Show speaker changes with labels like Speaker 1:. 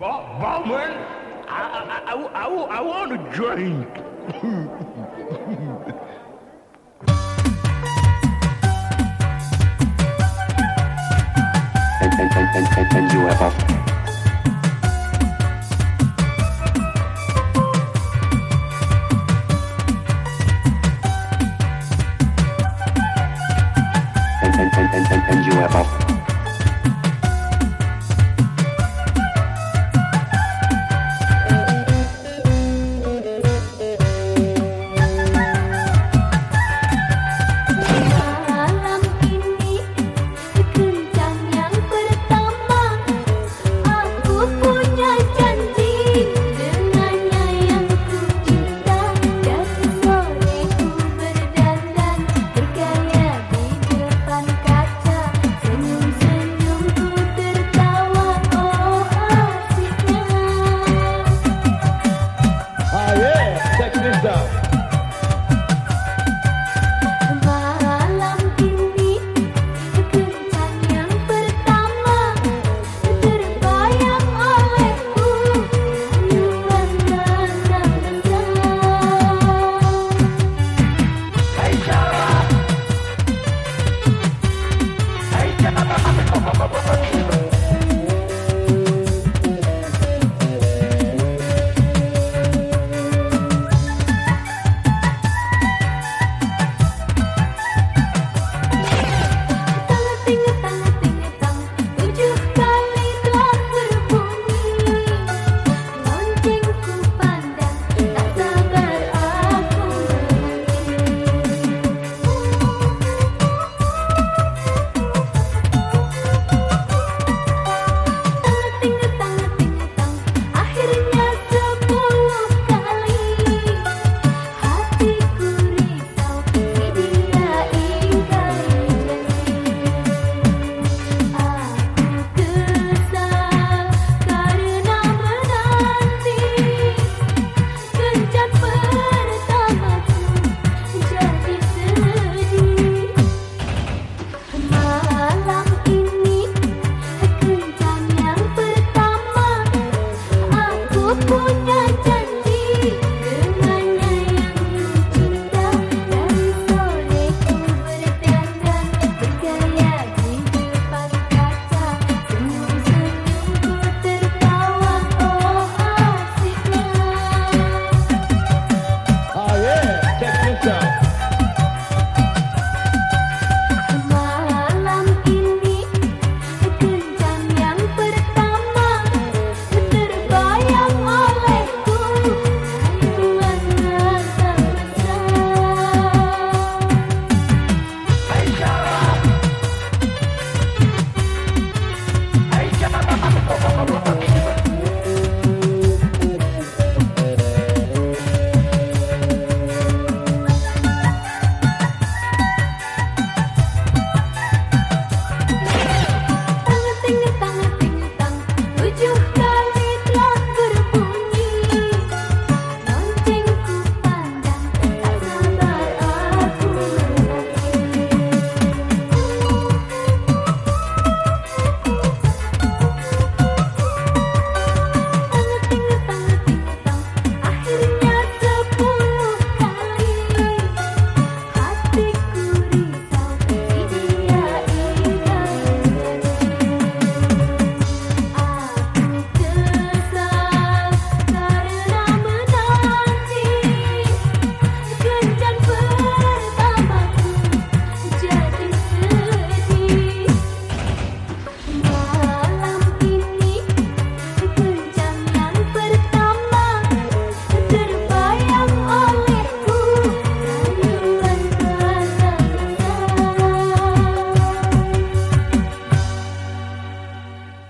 Speaker 1: Bowman, I, I, I, I I want a drink.
Speaker 2: and, and, and, and and you have a. And, and, and, and, and you have a. punya